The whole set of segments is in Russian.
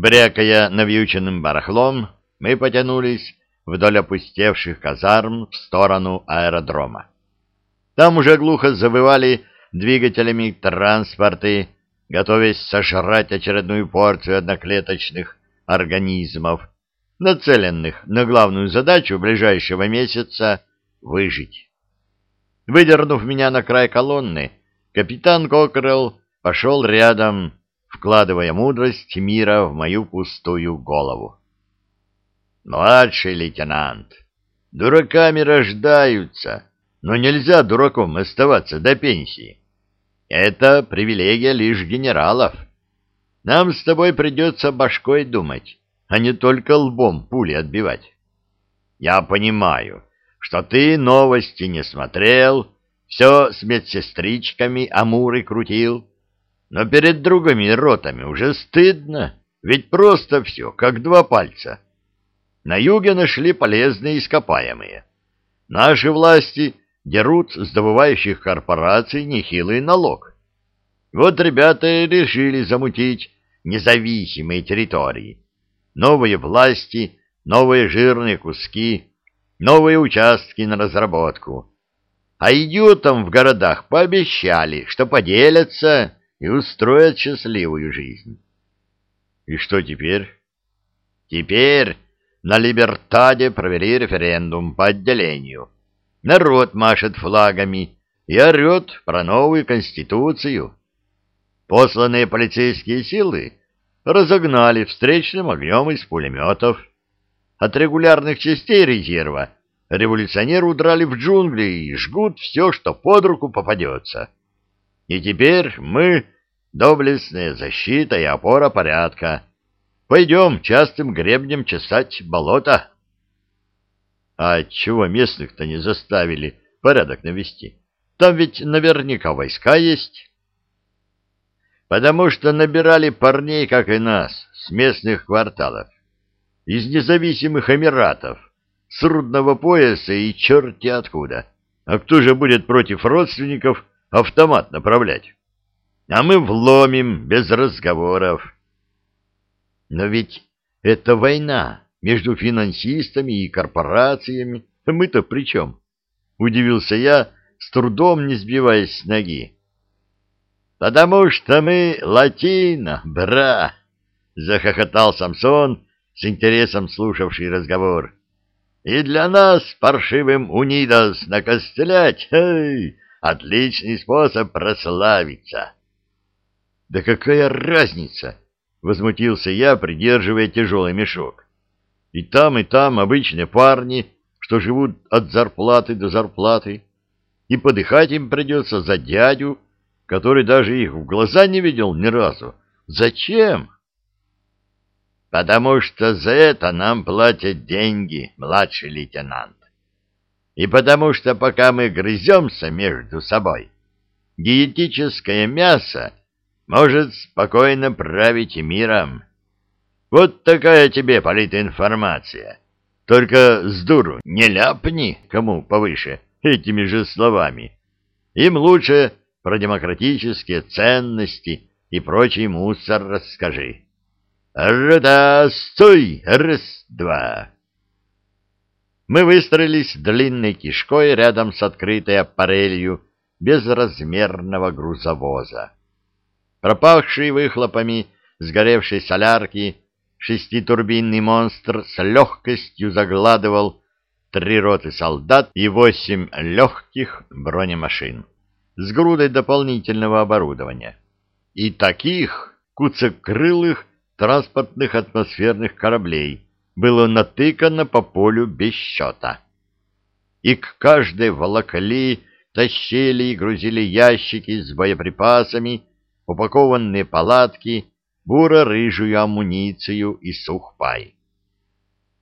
Брякая навьюченным барахлом, мы потянулись вдоль опустевших казарм в сторону аэродрома. Там уже глухо завывали двигателями транспорты, готовясь сожрать очередную порцию одноклеточных организмов, нацеленных на главную задачу ближайшего месяца — выжить. Выдернув меня на край колонны, капитан Кокрелл пошел рядом, вкладывая мудрость мира в мою пустую голову. «Младший лейтенант, дураками рождаются, но нельзя дураком оставаться до пенсии. Это привилегия лишь генералов. Нам с тобой придется башкой думать, а не только лбом пули отбивать. Я понимаю, что ты новости не смотрел, все с медсестричками амуры крутил, но перед другими ротами уже стыдно, ведь просто все, как два пальца. На юге нашли полезные ископаемые. Наши власти дерут с добывающих корпораций нехилый налог. Вот ребята решили замутить независимые территории. Новые власти, новые жирные куски, новые участки на разработку. А идиотам в городах пообещали, что поделятся и устроят счастливую жизнь. И что теперь? Теперь на Либертаде провели референдум по отделению. Народ машет флагами и орет про новую конституцию. Посланные полицейские силы разогнали встречным огнем из пулеметов. От регулярных частей резерва революционеры удрали в джунгли и жгут все, что под руку попадется. И теперь мы — доблестная защита и опора порядка. Пойдем частым гребнем чесать болото. А чего местных-то не заставили порядок навести? Там ведь наверняка войска есть. Потому что набирали парней, как и нас, с местных кварталов, из независимых эмиратов, с рудного пояса и черти откуда. А кто же будет против родственников автомат направлять? А мы вломим без разговоров. Но ведь это война между финансистами и корпорациями. Мы-то при чем? Удивился я, с трудом не сбиваясь с ноги. Потому что мы латино, бра! Захохотал Самсон, с интересом слушавший разговор. И для нас, паршивым унидос, накостлять, эй, отличный способ прославиться. Да какая разница? Возмутился я, придерживая тяжелый мешок. И там, и там обычные парни, что живут от зарплаты до зарплаты, и подыхать им придется за дядю, который даже их в глаза не видел ни разу. Зачем? Потому что за это нам платят деньги, младший лейтенант. И потому что пока мы грыземся между собой, диетическое мясо может спокойно править миром. Вот такая тебе политинформация. Только с дуру не ляпни кому повыше этими же словами. Им лучше про демократические ценности и прочий мусор расскажи. Рада, стой! Раз-два! Мы выстроились длинной кишкой рядом с открытой аппарелью безразмерного грузовоза. Пропахший выхлопами сгоревшей солярки шеститурбинный монстр с легкостью загладывал три роты солдат и восемь легких бронемашин с грудой дополнительного оборудования. И таких куцекрылых транспортных атмосферных кораблей было натыкано по полю без счета. И к каждой волокли, тащили и грузили ящики с боеприпасами, упакованные палатки буро-рыжую амуницию и сухпай.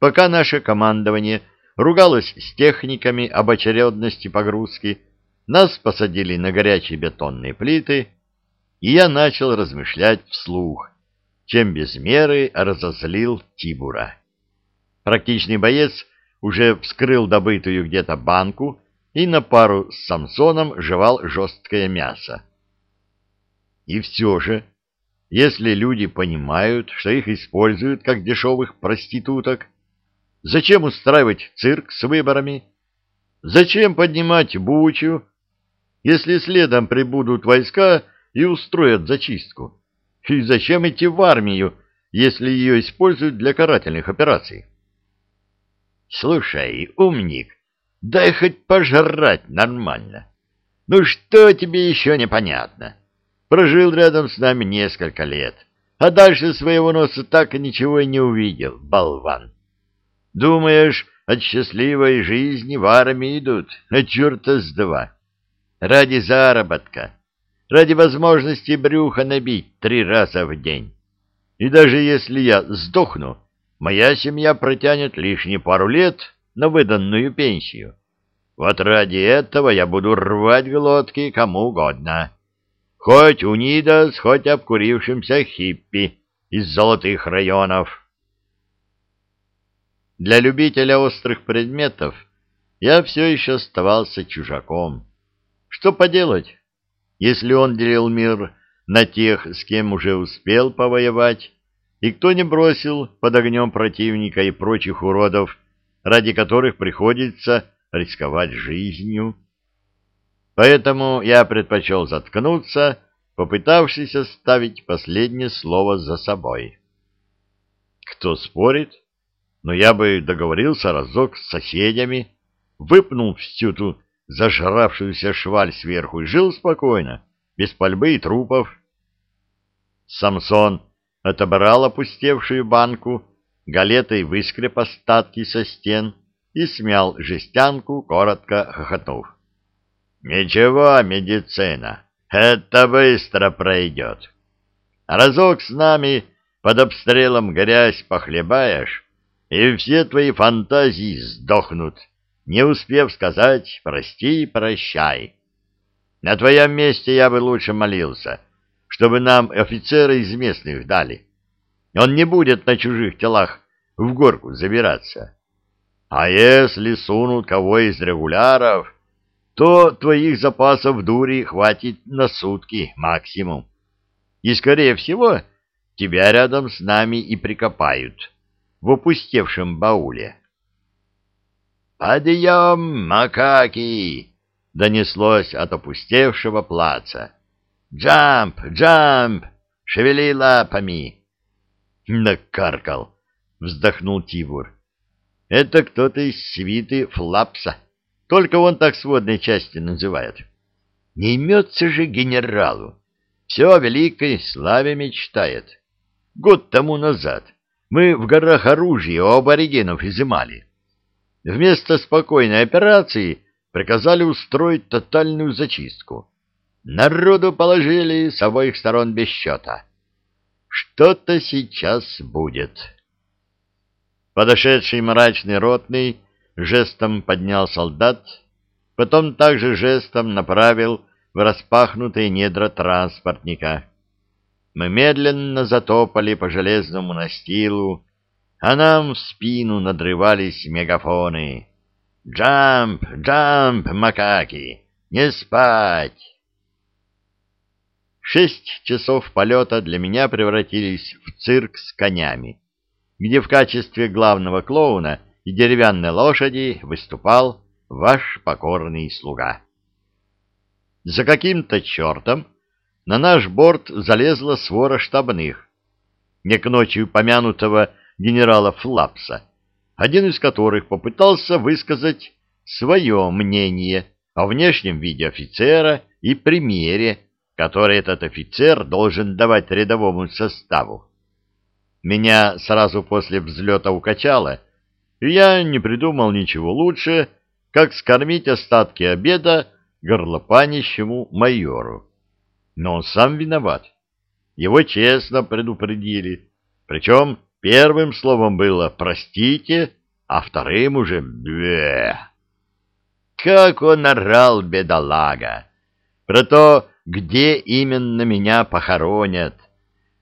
Пока наше командование ругалось с техниками об очередности погрузки, нас посадили на горячие бетонные плиты, и я начал размышлять вслух, чем без меры разозлил Тибура. Практичный боец уже вскрыл добытую где-то банку и на пару с Самсоном жевал жесткое мясо. И все же если люди понимают, что их используют как дешевых проституток? Зачем устраивать цирк с выборами? Зачем поднимать бучу, если следом прибудут войска и устроят зачистку? И зачем идти в армию, если ее используют для карательных операций? Слушай, умник, дай хоть пожрать нормально. Ну что тебе еще непонятно? Прожил рядом с нами несколько лет, а дальше своего носа так и ничего не увидел, болван. Думаешь, от счастливой жизни в армии идут, а черта с два. Ради заработка, ради возможности брюха набить три раза в день. И даже если я сдохну, моя семья протянет лишние пару лет на выданную пенсию. Вот ради этого я буду рвать глотки кому угодно. Хоть унидас, хоть обкурившимся хиппи из золотых районов. Для любителя острых предметов я все еще оставался чужаком. Что поделать, если он делил мир на тех, с кем уже успел повоевать, и кто не бросил под огнем противника и прочих уродов, ради которых приходится рисковать жизнью. Поэтому я предпочел заткнуться, попытавшись оставить последнее слово за собой. Кто спорит? но я бы договорился разок с соседями, выпнул всю ту зажравшуюся шваль сверху и жил спокойно, без пальбы и трупов. Самсон отобрал опустевшую банку, галетой выскреб остатки со стен и смял жестянку, коротко хохотнув. — Ничего, медицина, это быстро пройдет. Разок с нами под обстрелом грязь похлебаешь, и все твои фантазии сдохнут, не успев сказать «прости прощай». На твоем месте я бы лучше молился, чтобы нам офицеры из местных дали. Он не будет на чужих телах в горку забираться. А если сунут кого из регуляров, то твоих запасов дури хватит на сутки максимум. И, скорее всего, тебя рядом с нами и прикопают в опустевшем бауле. «Подъем, макаки!» — донеслось от опустевшего плаца. «Джамп! Джамп! Шевели лапами!» «Накаркал!» — вздохнул Тибур. «Это кто-то из свиты Флапса. Только он так сводной части называет. Не имется же генералу. Все о великой славе мечтает. Год тому назад мы в горах оружие у аборигенов изымали. Вместо спокойной операции приказали устроить тотальную зачистку. Народу положили с обоих сторон без счета. Что-то сейчас будет. Подошедший мрачный ротный жестом поднял солдат, потом также жестом направил в распахнутые недра транспортника. Мы медленно затопали по железному настилу, а нам в спину надрывались мегафоны. «Джамп! Джамп, макаки! Не спать!» Шесть часов полета для меня превратились в цирк с конями, где в качестве главного клоуна и деревянной лошади выступал ваш покорный слуга. За каким-то чертом на наш борт залезла свора штабных, не к ночи упомянутого генерала Флапса, один из которых попытался высказать свое мнение о внешнем виде офицера и примере, который этот офицер должен давать рядовому составу. Меня сразу после взлета укачало, и я не придумал ничего лучше, как скормить остатки обеда горлопанищему майору но он сам виноват. Его честно предупредили. Причем первым словом было «простите», а вторым уже «бе». Как он орал, бедолага, про то, где именно меня похоронят.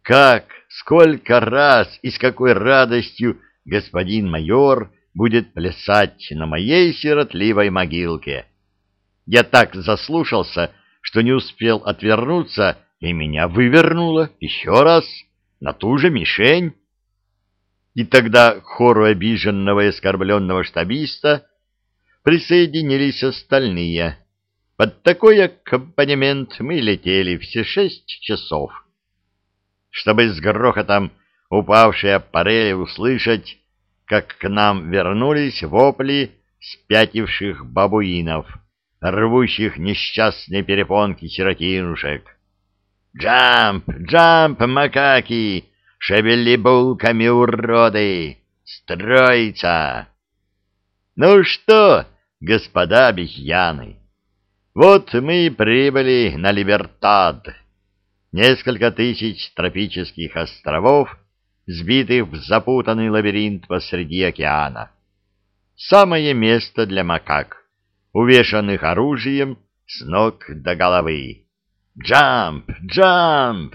Как, сколько раз и с какой радостью господин майор будет плясать на моей сиротливой могилке. Я так заслушался, что не успел отвернуться, и меня вывернуло еще раз на ту же мишень. И тогда хору обиженного и оскорбленного штабиста присоединились остальные. Под такой аккомпанемент мы летели все шесть часов. Чтобы с грохотом упавшие аппарели услышать, как к нам вернулись вопли спятивших бабуинов, рвущих несчастные перепонки сиротинушек. «Джамп! Джамп, макаки! Шевели булками, уроды! Строится!» «Ну что, господа обезьяны, вот мы и прибыли на Либертад. Несколько тысяч тропических островов, сбитых в запутанный лабиринт посреди океана. Самое место для макак, увешанных оружием с ног до головы. Джамп! Джамп!